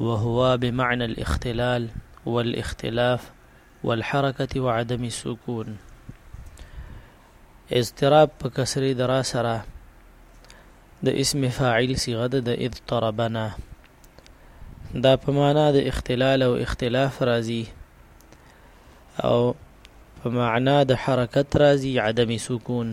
وهو بمعنى الاختلال والاختلاف والحركة وعدم السكون اضطراب په کسری درا سره د اسم فاعل صيغه د اضطربنا دا په معنا د اختلال او اختلاف راځي او په معنا د حرکت راځي عدم سکون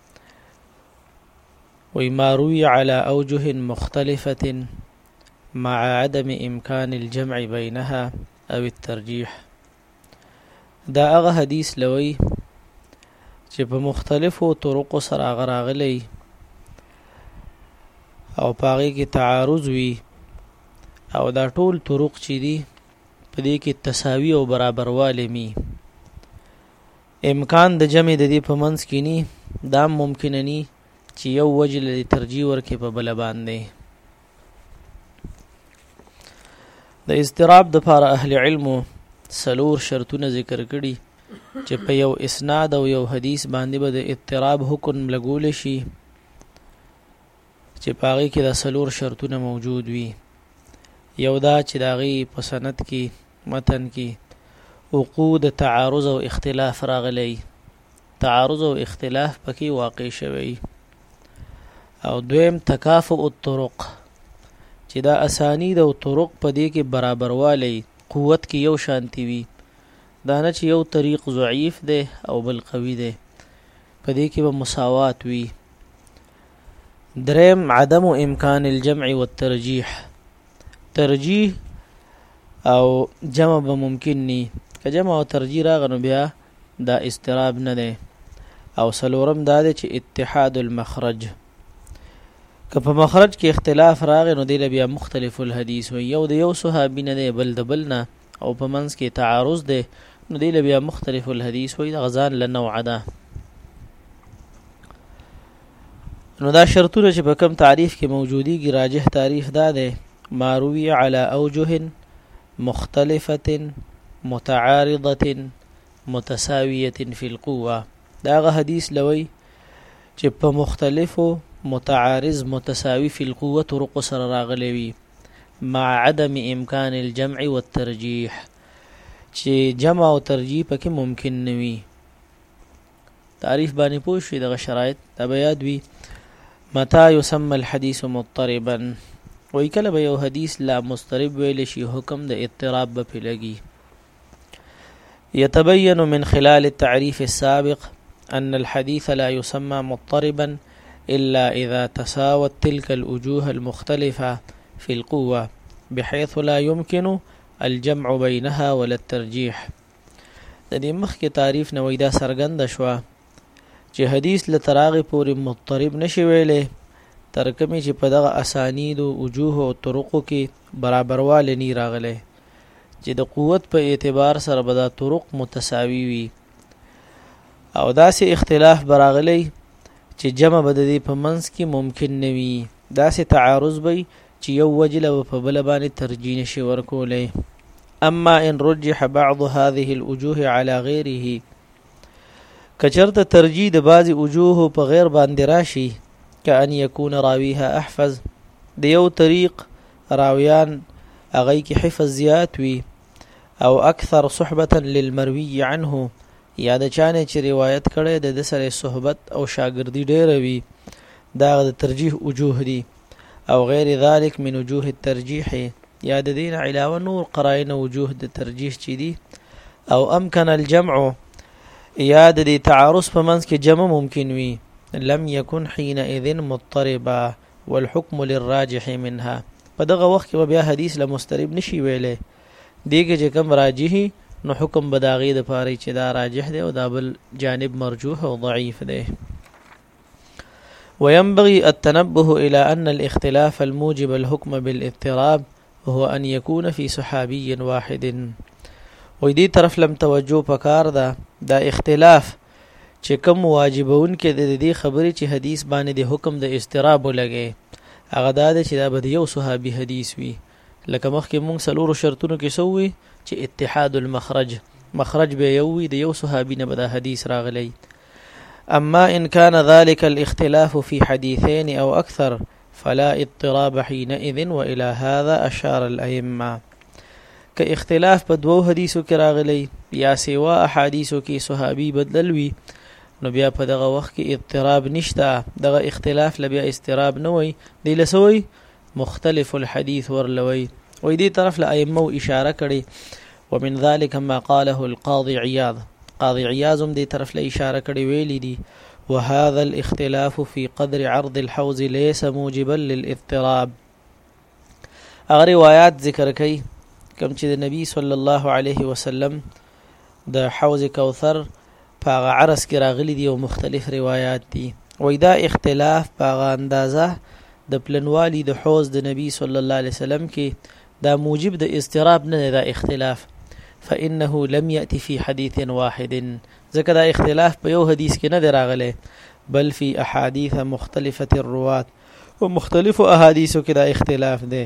وی ما روی على اوجه مختلفه مع عدم امکان الجمع بينها او الترجيح دا هغه حدیث لوي چې په مختلفو طرقو سره غراغلي او پاغي کې تعارض وي او دا ټول طرق چې دي په دې کې تساوي او برابرواله مي امکان د جمع د دې په منځ کې ني دا ممکن ني چې یو وجه لري ترجیح ورکې په بل باندې د استراب د پاره اهل علم سلور شرطونه ذکر کړي چې په یو اسناد او یو حدیث باندې به د اضطراب حکم لګول شي چې پاغي کې د سلور شرطونه موجود وي یو دا چې داغي په سند کې متن کی وقوع د تعارض او اختلاف راغلی تعارض او اختلاف پکی واقع شوی او دویم تکافؤ الطرق چې دا اسانید او طرق په دې کې برابروالی قوت کې یو شانتی وي دا نه چې یو طریق ضعیف دی او بل قوي دی په دې کې به مساوات وي دریم عدم امکان الجمع والترجیح ترجیح او جمع به ممکن ني که جمع او ترجیح راغنو بیا دا استراب نه دی او سلورم دا دی چې اتحاد المخرج که په مخرج کې اختلاف راغی نو دی بیا مختلف الحدیث وي یو د یو صحابي نه دی بل د بل نه او په منځ کې تعارض دی نو دی بیا مختلف الحدیث وي د غزان له نوع ده نو دا شرطونه چې په کم تعریف کې موجودیږي راجح تعریف دا دی ماروی علی اوجه مختلفه متعارضه متساویه فی القوه دا غ حدیث لوی چې په مختلفو متعارض متساوی فی القوه طرق سره راغلی وي مع عدم امکان الجمع والترجیح چې جمع او ترجیح پکې ممکن نوي تعریف باندې پوه شئ دغه شرایط دا به یاد وي متا یسمى الحديث مضطربا وای کله به یو حدیث لا مضطرب ویل شي حکم د اضطراب به لګي يتبين من خلال التعريف السابق أن الحديث لا يسمى مضطربا إلا إذا تساوت تلك الوجوه المختلفة في القوة بحيث لا يمكن الجمع بینها وللترجیح د دې مخکې تعریف نه وای دا څرګنده شوه چې حدیث له تر هغې پورې مضطرب نه شي ویلی تر کومې چې په دغه اسانیدو وجوه او طرقو کې برابروالی نه راغلی چې د قوت په اعتبار سره به دا طرق متساوي وي او داسې اختلاف براغلی چې جمع به د دې په منځ کې ممکن نه وي داسې تعارض به وي چې یو وجله به په بله باندې ترجیح نشي ورکولی اما ان رجح بعض هذه الاجوه على غیره کچرته ترجیح د بعضی وجوه په غیر باندې راشي کأن يكون راويها احفظ د یو طریق راویان هغه کې حفظ زیات وي او اکثر صحبه للمروي عنه یا د چا نه چې روایت کړی د ده سره یې صحبت او شاګردي ډېره وي دا هغه د ترجیح وجوه دي او غیر ذلک من وجوه الترجیح یا د دین علاوه نور قرائن وجوه د ترجیح چې دي او امکن الجمع یا د دې تعارض په منځ کې جمع ممکن وي لم يكن حينئذ مضطربا والحكم للراجح منها په دغه وخت کې بیا حدیث له مسترب نشي ویلې دې کې چې کوم راجحي نو حکم به د هغې دپاره وي چې دا راجح دی او دا بل جانب مرجوح او ضعیف دی وينبغي التنبه إلى أن الاختلاف الموجب الحكم بالاضطراب هو أن يكون في صحابي واحد وې دې طرف لم توجه پکار ده دا اختلاف چې کوم واجبون کې د دې خبرې چې حدیث باندې د حکم د استراب لګي هغه دا چې دا به یو صحابي حدیث وي لکه مخکې مونږ څلورو شرطونو کې څه ووي چې اتحاد المخرج مخرج به یو وي د یو صحابي نه به دا حدیث راغلی اما ان كان ذلك الاختلاف في حديثين او اكثر فلا اضطراب حينئذ والى هذا اشار الائمه که اختلاف په دوو حدیثو کې راغلی یا سیوا احادیثو کې صحابي بدلل وي نو بیا په دغه وخت کې اضطراب نشته دغه اختلاف لبیا اضطراب نه وي دی لسوي مختلف الحديث ورله وي وي دي طرف له ائمه اشاره کړي ومن ذلك ما قاله القاضي عياض قاضي عياض هم دي طرف له اشاره کړي ویلي دي وهذا الاختلاف في قدر عرض الحوز ليس موجبا للاضطراب اغه روایت ذکر کړي کوم چې د نبی صلی الله علیه وسلم د حوض کوثر په هغه عرس کې راغلي دي او مختلف روایات دي وای دا اختلاف په هغه اندازه د پلنوالي د حوض د نبی صلی الله علیه وسلم کې دا موجب د اضطراب نه دا اختلاف فانه لم ياتي في حديث واحد ځکه دا اختلاف په یو حدیث کې نه راغلی بل في احاديث مختلفه الروات او مختلفو احادیثو کې دا اختلاف دی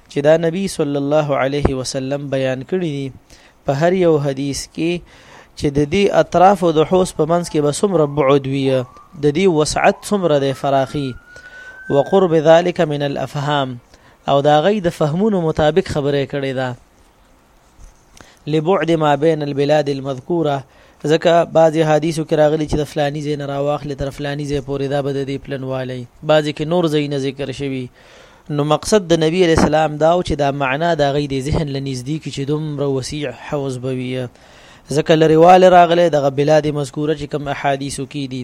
چې دا نبی صلی الله علیه وسلم بیان کړی دي په هر یو حدیث کې چې د دې اطراف او د حوس په منځ کې به څومره بعد وي د دې وسعت څومره د فراخي وقرب ذلك من الافهام او دا غي د فهمونو مطابق خبره کړې ده لبعد ما بین البلاد المذکوره ځکه بعضی حدیثو کې راغلي چې د فلانی ځای نه راواخلې تر فلانی ځای پورې دا به د دې پلنوالی بعضی کې نور ځایونه ذکر شوي نو مقصد د نبی علی السلام دا او چې دا معنا دا غي د ذهن لنیزدې کې چې دومره وسیع حوز بوي ځکه لريواله راغله د بلاد مذکوره چې کم احادیثو کې دي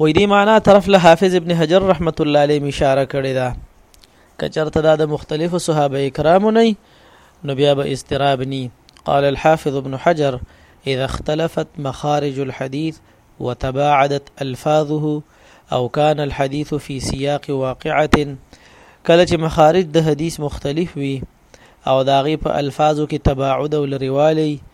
وې دې معنا طرف له حافظ ابن حجر رحمت الله علیه اشاره کړې ده کچرته دا د مختلفو صحابه کرامو نه نو بیا به استراب ني قال الحافظ ابن حجر اذا اختلفت مخارج الحديث وتباعدت الفاظه او كان الحديث في سياق واقعه کله چې مخارج د حدیث مختلف وي او داغي په الفاظو کې تباعد او لريوالي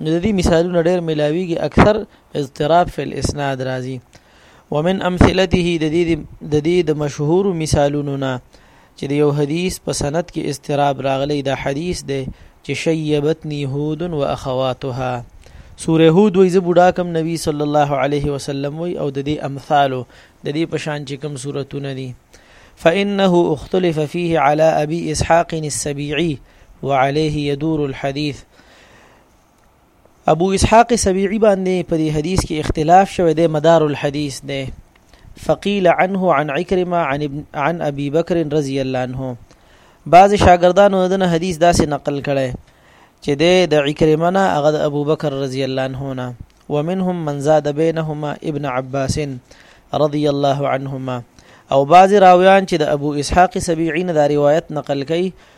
نو د دې مثالونه ډېر ملاويږي اکثر اضطراب فی الاسناد راځي ومن امثلته د دې د دې د مشهور مثالونو نه چې د یو حدیث په سند کې اضطراب راغلی دا حدیث دی چې شیبتنی هود و اخواتها سوره هود وای زبوډا کم نبی صلی الله علیه وسلم وای او د دې امثالو د دې پشان چې کم سورتونه دي فانه اختلف فيه على ابي اسحاق السبيعي وعليه يدور الحديث ابو اسحاق سبيعي باندې په دې حدیث کې اختلاف شوی دی مدار الحديث دی فقيل عنه عن عكرمه عن ابن عن ابي بکر رضی الله عنه بعض شاګردانو دنه حدیث داسې نقل کړي چې د عکرمه نه هغه د ابو بکر رضی الله عنه نه ومنهم من زاد بينهما ابن عباس رضی الله عنهما او بعض راویان چې د ابو اسحاق سبیعی نه دا روایت نقل کړي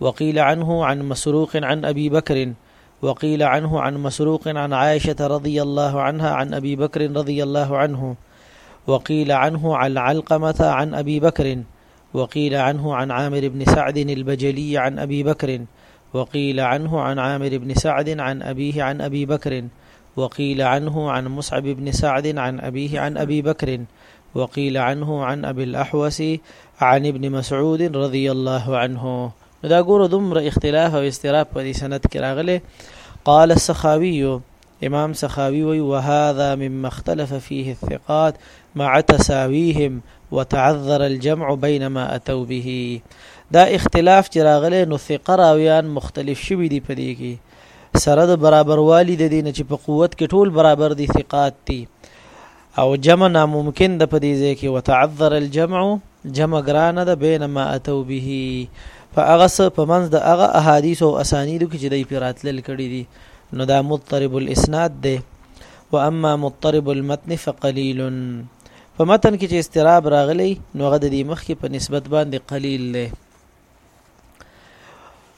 وقيل عنه عن مسروق عن ابي بكر وقيل عنه عن مسروق عن عائشه رضي الله عنها عن ابي بكر رضي الله عنه وقيل عنه عن علقمه عن ابي بكر وقيل عنه عن عامر بن سعد البجلي عن أبي بكر وقيل عنه عن عامر بن سعد عن أبيه عن أبي بكر وقيل عنه عن مصعب بن سعد عن أبيه عن أبي بكر وقيل عنه عن ابي الاحوس عن ابن مسعود رضي الله عنه دا ګورو دومره اختلاف او استراب په دې سند کې راغله قال السخاوي امام سخاوي وي وهذا مما اختلف فيه الثقات مع تساويهم وتعذر الجمع بين ما اتوا به دا اختلاف چې راغله نو ثقه راویان مختلف شوي دي په دې کې سره د برابروالي د دین چې په قوت کې ټول برابر دي ثقات دي او جمع ناممکن ده په دې ځای کې وتعذر الجمع جمع ګرانه ده بینما اتو به فاغه څه په منځ د هغه احادیث او اسانیدو کې چې دی په راتلل کړي دي نو دا مضطرب الاسناد دی واما مضطرب المتن فقليل په متن کې چې استراب راغلی نو هغه د دې مخ کې په نسبت باندې قلیل دی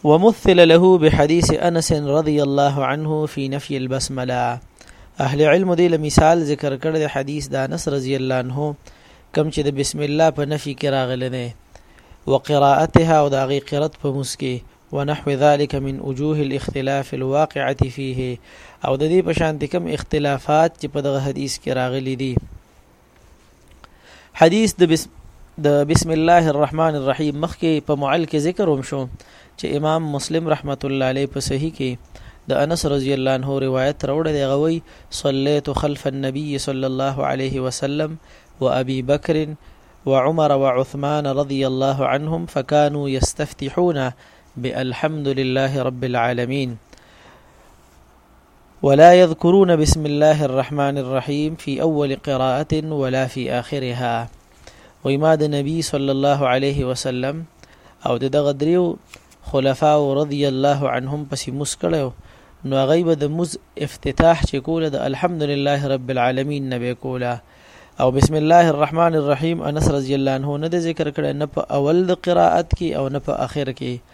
ومثل له بحديث انس رضي الله عنه في نفي البسمله اهل علم دې مثال ذکر کړ د حدیث د انس رضی الله عنه کم چې د بسم الله په نفي کې راغلی نه وقراءتها او د غي قرات په مسکه ونحو ذلك من وجوه الاختلاف الواقعه فيه او د دې په شان کوم اختلافات چې په دغه حدیث کې راغلي دي حدیث د بسم د بسم الله الرحمن الرحیم مخکې په معل کې ذکر هم شو چې امام مسلم رحمت الله علیه په صحیح کې د انس رضی الله عنه روایت راوړی دی غوي صلیت خلف النبي صلی الله علیه وسلم وابي بکر وعمر وعثمان رضی الله عنهم فكانوا يستفتحون بالحمد لله رب العالمين ولا يذكرون بسم الله الرحمن الرحيم في اول قراءه ولا في اخرها وای ما د نبی صلی الله علیه وسلم او د دغه دریو خلفاء رضی الله عنهم پسې مسکړو نو هغه به د مز افتتاح چې کوله د الحمدلله رب العالمین نه به کوله او بسم الله الرحمن الرحیم انس رضی الله عنه نه د ذکر کړه نه په اول د قرائت کې او نه په اخر کې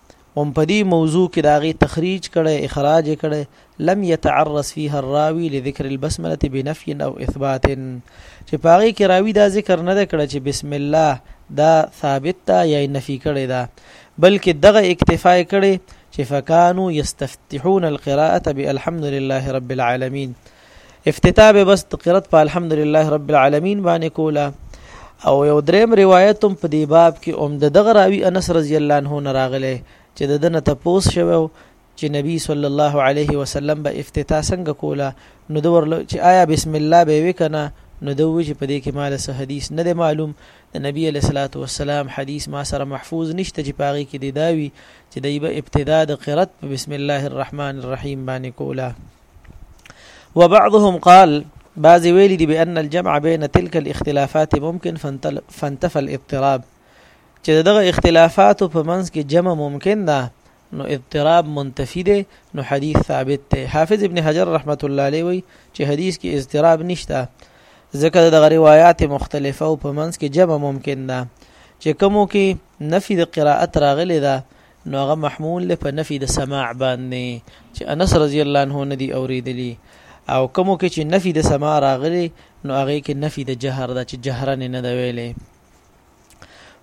هم په دې موضوع کې د هغې تخریج کړی اخراج یې کړی لم يتعرض فيها الراوي لذكر البسمله بنفي او اثبات چې په هغې کې راوي دا ذکر نه دی کړی چې بسم الله دا ثابت ده یا نفي کړی ده بلکې دغه اکتفا کړی چې فکانو یستفتحون القراءه بالحمد لله رب العالمین افتتاح به بس قرت په الحمدلله رب العالمین باندې کوله او یو دریم روایت هم په دی باب کې اوم د دغه راوی انس رضی الله عنه نه راغله چې د دنه تپوس شوو چې نبی صلی الله علیه وسلم به افتتاح څنګه کوله نو د ورل چې آیا بسم الله به وکنه نو د وی چې په دې کې مال سه حدیث نه دی معلوم د نبی علیہ الصلوۃ والسلام حدیث ما سره محفوظ نشته چې پاغي کې دی داوی چې دایبه ابتدا د قرت بسم الله الرحمن الرحیم باندې کوله وبعضهم قال بعضی ویلی دی بان الجمع بین تلك الاختلافات ممکن فانتفى الاضطراب چې دغه اختلافات په منځ کې جمع ممکن ده نو اضطراب منتفی دی نو حدیث ثابت دی حافظ ابن حجر رحمت الله علیه وی چې حدیث کې اضطراب نشته ځکه دغه روایت مختلفه او په منځ کې جمع ممکن ده چې کومو کې نفي د قراءت راغلي ده نو هغه محمول ده په نفي د سماع باندې چې انس رضی الله عنه نه دی اوریدلی او کومو کې چې نفي د سماع راغلی نو هغه کې نفي د جهر ده چې جهرن نه دی ویلې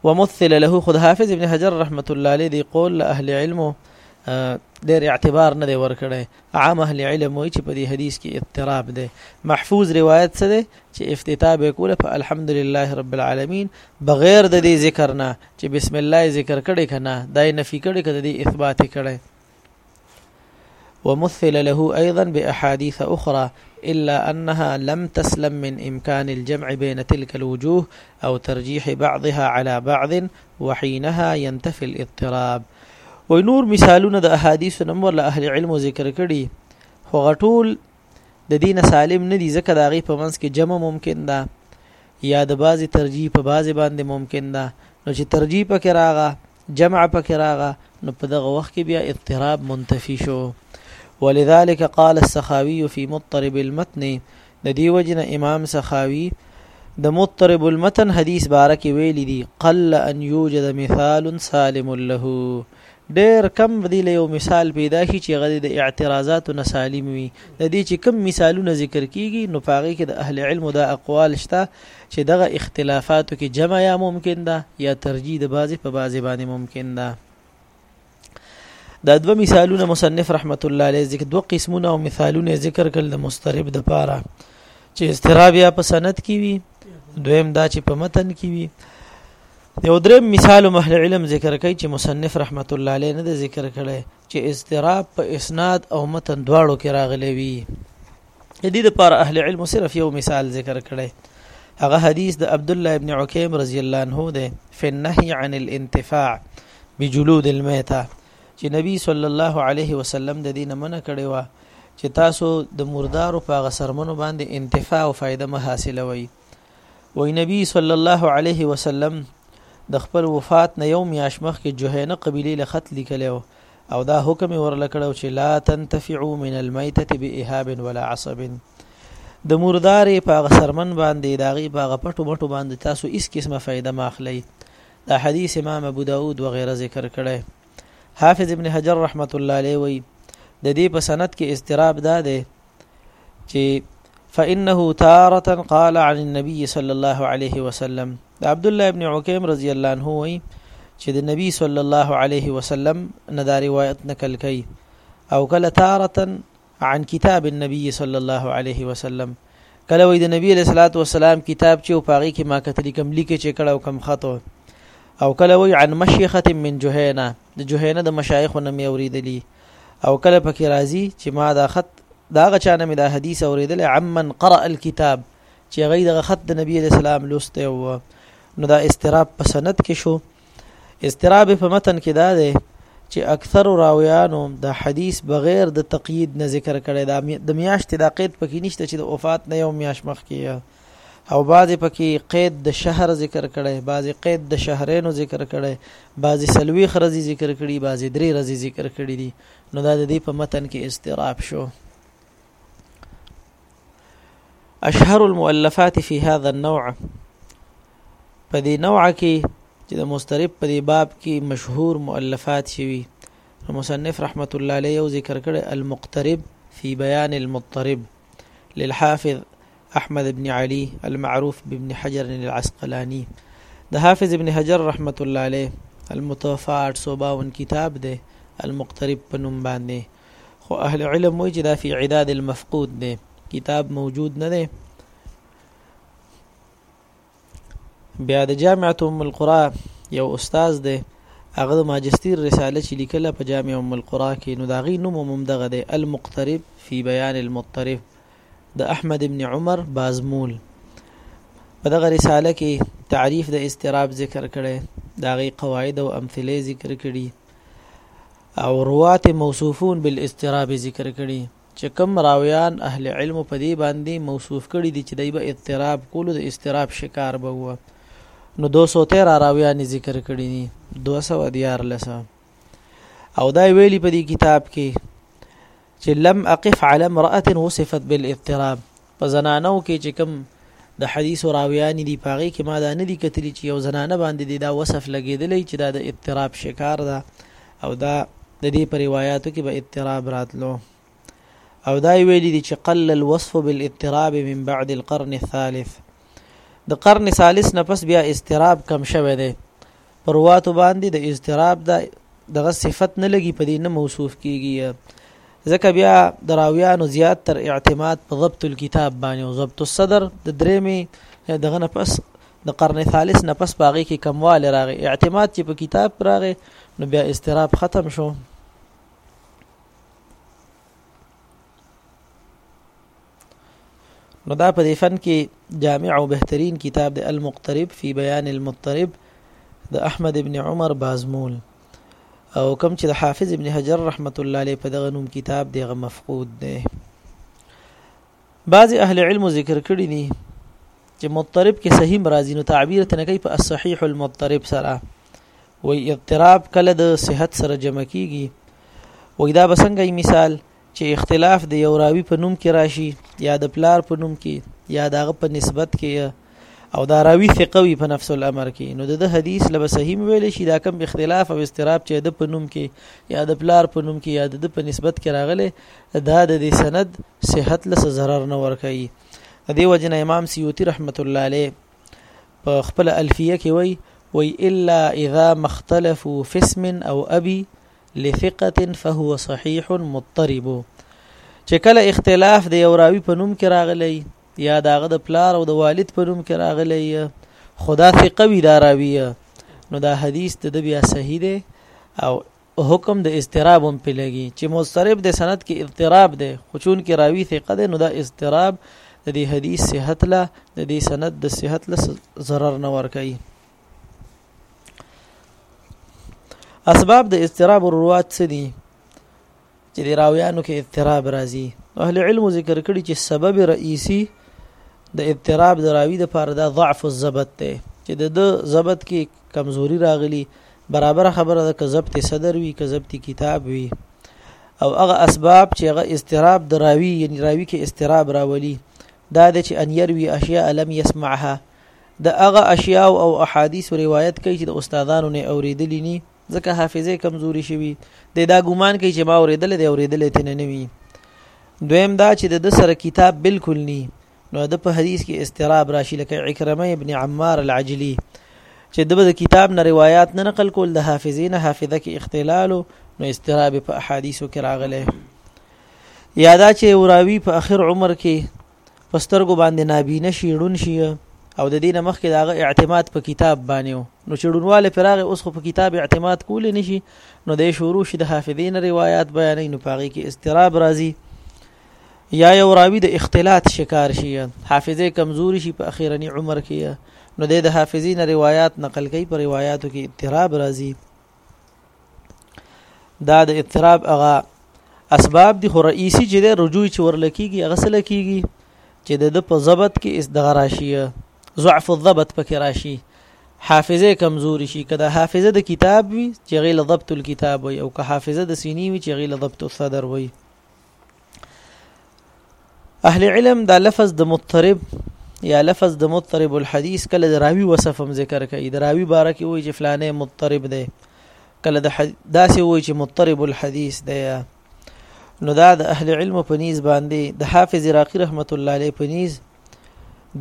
ومثل له خود حافظ ابن حجر رحمت الله علیه دی قول اهل علمو ډېر اعتبار نه دی ورکړی عام اهل علم وایي چې په دې حدیث کې اضطراب دی محفوظ روایت څه دی چې افتتاح به کوله په الحمدلله رب العالمین بغیر د دې ذکر نه چې بسم الله ذکر کړي کنه دای نفي کړي کده دې اثبات کړي ومثل له ايضا باحاديث اخرى الا انها لم تسلم من امكان الجمع بين تلك الوجوه او ترجيح بعضها على بعض وحينها ينتفي الاضطراب وای نور مثالونه د احادیث نمبر له اهل علم ذکر کړي خو غټول د دین سالم نه دي ځکه دا غي په منځ کې جمع ممکن ده یا د بازي ترجیح په بازي باندې ممکن ده نو چې ترجیح پکې راغه جمع پکې راغه نو په دغه وخت کې بیا اضطراب منتفي شو ولذلك قال السخاوي في مضطرب المتن د دې وجې نه امام سخاوي د مضطرب المتن حدیث باره کې ویلي دي قل ان یوجد مثال سالم له ډیر کم دی له یو مثال پیدا شي چې غدي د اعتراضاتو نه سالم وي د دې چې کم مثالونه ذکر کیږي نو پاغي کې د اهل علم دا اقوال شته چې دغه اختلافاتو کې جمع یا ممکن ده یا ترجیح د بعضی په بعضی باندې ممکن ده دا دوه مثالونه مصنف رحمت الله علیه ذکر دوه قسمونه او مثالونه ذکر کړل د مسترب د پاره چې استراب یا په سند کې وي دویم دا چې په متن کې وي یو درې مثال مهل علم ذکر کوي چې مصنف رحمت الله علیه نه ذکر کړي چې استراب په اسناد او متن دواړو کې راغلي وي د دې لپاره اهل علم صرف یو مثال ذکر کړي هغه حدیث د عبد الله ابن عکیم رضی الله عنه ده فی النهی عن الانتفاع بجلود المیته چې نبی صلی الله علیه وسلم د دین منع کړي وا چې تاسو د مردارو په غسرمنو باندې انتفاع او فائدہ مه حاصلوي وای نبی صلی الله علیه وسلم د خپل وفات نه یو میاش مخکې جوهینه قبیله له خط لیکلو او دا حکم ورلکړو چې لا تنتفعوا من المیتة بإهاب ولا عصب د مردارې په غسرمن باندې دا غي په غپټو مټو باندې تاسو هیڅ قسمه فائدہ ماخلی دا حدیث امام ابو داود وغیرہ ذکر کړي حافظ ابن حجر رحمت الله علیه وی د دې په سند کې استراب دا ده چې فإنه تارة قال عن النبي صلى الله عليه وسلم د عبد الله ابن عكيم رضی الله عنه وی چې د نبی صلی الله علیه وسلم نه دا روایت نقل کړي او کله تارة عن کتاب النبي صلی الله علیه وسلم کله وی د نبی علیہ الصلوۃ والسلام کتاب چې او پاغي کې ما کتلی کم لیکي چې کړه او کم خطو او کله وی عن مشیخه من جهینا د جهینا د مشایخ نه مې اوریدلی او کله پکې راځي چې ما دا خط دا هغه چا نه مې دا حدیث اورېدلی عمن قرأ الكتاب چې هغه دغه خط د نبی علیه السلام لوستی و نو دا استراب په سند کې شو استراب په متن کې دا دی چې اکثر راویانو د حدیث بغیر د تقیید نه ذکر کړي دا د میاشتې د قید پکې نشته چې د وفات نه یو میاش مخ کې او بعضې پکې قید د شهر ذکر کړی بعضې قید د شهرینو ذکر کړی بعضې سلویخ رضی ذکر کړي بعضې درې رضی ذکر کړي دي نو دا د دې په متن کې استراب شو اشهر المؤلفات في هذا النوع په دې نوع کې چې د مسترب په دې باب کې مشهور مؤلفات شوي مصنف رحمت الله علیه ذکر کړی المقترب في بيان المضطرب للحافظ احمد ابن علي المعروف بابن حجر العسقلاني د حافظ ابن حجر رحمت الله عليه المتوفى 852 کتاب دی المقترب په نوم باندې خو اهل علم وایي چې دا فی عداد المفقود دی کتاب موجود نه دی بیا د جامعه ام القرا یو استاد دی هغه د ماجستیر رساله چې لیکله په جامع ام القرا کې نو دا غي نوم هم دغه دی المقترب فی بیان المضطرب د احمد ابن عمر بازمول په دغه رساله کې تعریف د استراب ذکر کړي دا غي قواعد او امثله ذکر کړي او روات موصوفون بالاستراب ذکر کړي چې کوم راویان اهل علمو په دې باندې موصوف کړي دي چې دای به اضطراب کولو د اضطراب شکار به وو نو 213 راویان ذکر کړي دي 214 او دا ویلي په دې کتاب کې چې لم اقف على امرأه وصفت بالاضطراب په زنانو کې چې کوم د حدیثو راویانې دي په هغې کې ما دا نه دي کتلي چې یو زنانه باندې دې دا وصف لګېدلی چې دا د اضطراب شکار ده او دا د دې په روایاتو کې به اضطراب راتلو او دا ویلي دي چې قل الوصف بالاضطراب من بعد القرن الثالث د قرن ثالث نه پس بیا اضطراب کم شوی دی پر واتو باندې د اضطراب د دغه صفت نه لګي په دې نه موصوف کیږي ځکه بیا د راویانو زیات تر اعتماد په ضبط الكتاب باندې او ضبط الصدر د درېمې دغه نه پس د قرن ثالث نه پس باغې کې کمواله راغی اعتماد چې په کتاب راغی نو بیا اضطراب ختم شو نو دا په دې فن کې جامع او بهترین کتاب د المقترب فی بیان المضطرب د احمد ابن عمر بازمول او کم چې د حافظ ابن حجر رحمت الله علیه په دغه نوم کتاب دغه مفقود دی بعض اهل علم ذکر کړی دي چې مضطرب کې صحیح مرাজি نو تعبیر تنه کوي په الصحيح المضطرب سره وي اضطراب کله د صحت سره جمع کیږي وې دا بسنګي مثال چې اختلاف د یو راوی په نوم کې راشي یا د پلار په نوم کې یا دغه په نسبت کې او دا راوی ثقه وي په نفس الامر کې نو د حدیث لبه صحیح ویل شي دا کم اختلاف او استراب چې د پنوم کې یا د پلار پنوم کې یا د په نسبت کې راغله دا د سند صحت لس zarar نه ور کوي دی وجنه امام سیوطی رحمت الله علیه په خپل الفیه کې وای وای الا اذا مختلفوا في اسم او ابي لثقة فهو صحيح مضطرب چې کله اختلاف د یو راوی په نوم کې راغلی یا داغه د پلار او د والد په نوم کې راغلی خدا ثقه وی دا راوی نو دا حدیث د بیا صحیح دی او حکم د استراب هم په لګي چې مسترب د سند کې اضطراب دی خو چون کې راوي ثقه ده نو دا اضطراب د دې حدیث صحت له د دې سند د صحت له ضرر نه ور کوي اسباب د اضطراب الروات څه دي چې د راویانو کې اضطراب راځي اهل علم ذکر کړي چې سبب رئیسی د اضطراب د راوی د پاره دا ضعف الضبط دی چې د د ضبط کې کمزوري راغلي برابر خبره ده که ضبط صدر وي که ضبط کتاب وي او هغه اسباب چې هغه اضطراب د راوی یعنی راوی کې اضطراب راولي دا د چې ان يروي اشیاء لم يسمعها د هغه اشیاو او احادیثو روایت کوي چې د استادانو نه اوریدلی نی ځکه حافظه کمزوري شوي دی دا ګومان کوي چې ما اوریدل دی اوریدل تنه نه وي دویم دا چې د سره کتاب بالکل ني نو د په حدیث کې استراب راشي لکه عکرمه ابن عمار العجلی چې د د کتاب نه روایت نه نقل کول د حافظین حافظه کې اختلال نو استراب په احادیثو کې راغله یادا چې وراوی په اخر عمر کې په سترګو باندې نابینه شي ړون شي او د دینه مخکې داغه اعتماد په کتاب باندې نو چې ړونواله پراغه اوس خو په کتاب اعتماد کول نه شي نو د شروع شي د حافظین روایت بیانې نو پاغي کې استراب راځي یا یو راوی د اختلاط شکار شي حافظه کمزوري شي په اخیرنی عمر کې نو د حافظین روایت نقل کوي په روایتو کې اضطراب راځي دا د اضطراب هغه اسباب دي خو رئیسی چې د رجوع چې ورلکیږي هغه سره کیږي چې د په ضبط کې اس دغه راشي ضعف الضبط پکې راشي حافظه کمزوري شي کله حافظه د کتاب وي چې غیله ضبط الكتاب وي او که حافظه د سینې وي چې غیله ضبط الصدر وي اهل علم دا لفظ د مضطرب یا لفظ د مضطرب الحديث کله د راوي وصف هم ذکر کوي د راوي باره کې وایي چې فلانه مضطرب دی کله د حد... داسې وایي چې مضطرب الحديث دی نو دا د اهل علم په نيز باندې د حافظ عراقي رحمت الله علیه په نيز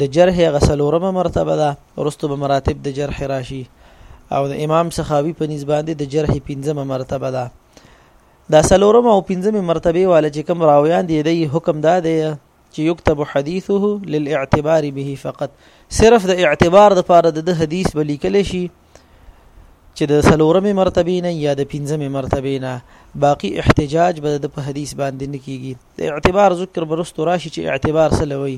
د جرح غسلورمه مرتبه ده ورستو به مراتب د جرح راشي او د امام سخاوي په نيز باندې د جرح پنځمه مرتبه ده دا سلورم او پنځمه مرتبه والا چې کوم راویان دي د حکم دا دی چې یكتب حدیثه للاعتبار به فقط صرف د اعتبار د پاره د حدیث به لیکل شي چې د سلورمې مرتبه نه یا د پنځمې مرتبه نه باقی احتجاج به د په حدیث باندې نه کیږي د اعتبار ذکر برست راشي چې اعتبار سلوي